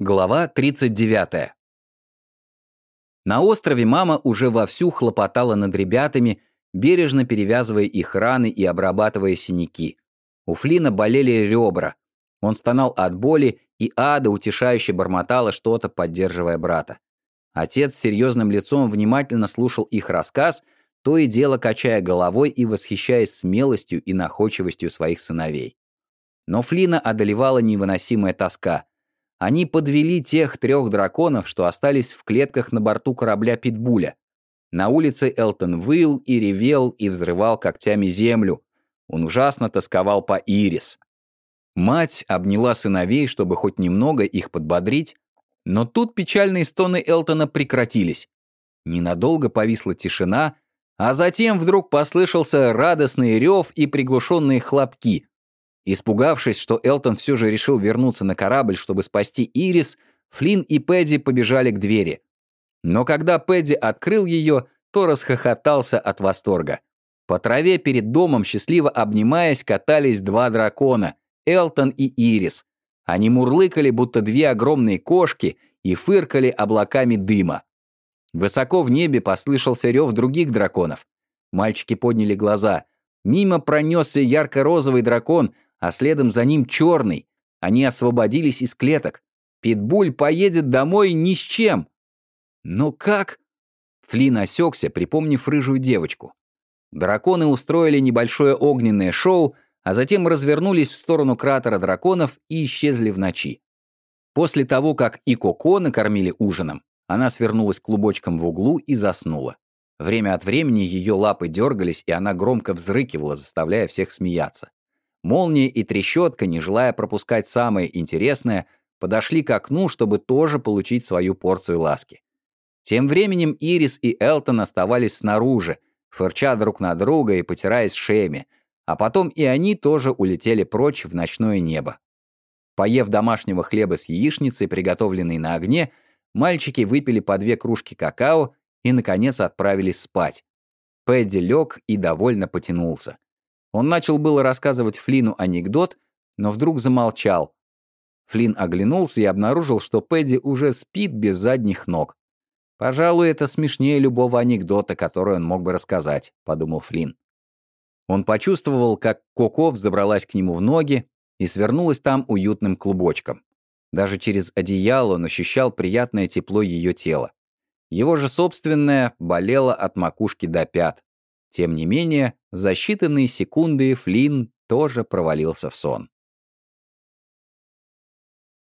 Глава 39. На острове мама уже вовсю хлопотала над ребятами, бережно перевязывая их раны и обрабатывая синяки. У Флина болели ребра. Он стонал от боли, и Ада утешающе бормотала что-то, поддерживая брата. Отец с серьезным лицом внимательно слушал их рассказ, то и дело качая головой и восхищаясь смелостью и находчивостью своих сыновей. Но Флина одолевала невыносимая тоска. Они подвели тех трех драконов, что остались в клетках на борту корабля Питбуля. На улице Элтон выл и ревел и взрывал когтями землю. Он ужасно тосковал по Ирис. Мать обняла сыновей, чтобы хоть немного их подбодрить, но тут печальные стоны Элтона прекратились. Ненадолго повисла тишина, а затем вдруг послышался радостный рев и приглушенные хлопки. Испугавшись, что Элтон все же решил вернуться на корабль, чтобы спасти Ирис, Флинн и Пэдди побежали к двери. Но когда Пэдди открыл ее, то расхохотался от восторга. По траве перед домом, счастливо обнимаясь, катались два дракона — Элтон и Ирис. Они мурлыкали, будто две огромные кошки, и фыркали облаками дыма. Высоко в небе послышался рев других драконов. Мальчики подняли глаза. Мимо пронесся ярко-розовый дракон, а следом за ним черный. Они освободились из клеток. Питбуль поедет домой ни с чем. Но как? Флин осекся, припомнив рыжую девочку. Драконы устроили небольшое огненное шоу, а затем развернулись в сторону кратера драконов и исчезли в ночи. После того, как и Коко накормили ужином, она свернулась клубочком в углу и заснула. Время от времени ее лапы дергались, и она громко взрыкивала, заставляя всех смеяться. Молния и трещотка, не желая пропускать самое интересное, подошли к окну, чтобы тоже получить свою порцию ласки. Тем временем Ирис и Элтон оставались снаружи, фырча друг на друга и потираясь шеями, а потом и они тоже улетели прочь в ночное небо. Поев домашнего хлеба с яичницей, приготовленной на огне, мальчики выпили по две кружки какао и, наконец, отправились спать. Пэдди лег и довольно потянулся. Он начал было рассказывать Флину анекдот, но вдруг замолчал. Флин оглянулся и обнаружил, что Пэдди уже спит без задних ног. «Пожалуй, это смешнее любого анекдота, который он мог бы рассказать», — подумал Флин. Он почувствовал, как Коко взобралась к нему в ноги и свернулась там уютным клубочком. Даже через одеяло он ощущал приятное тепло ее тела. Его же собственное болело от макушки до пят. Тем не менее, за считанные секунды Флинн тоже провалился в сон.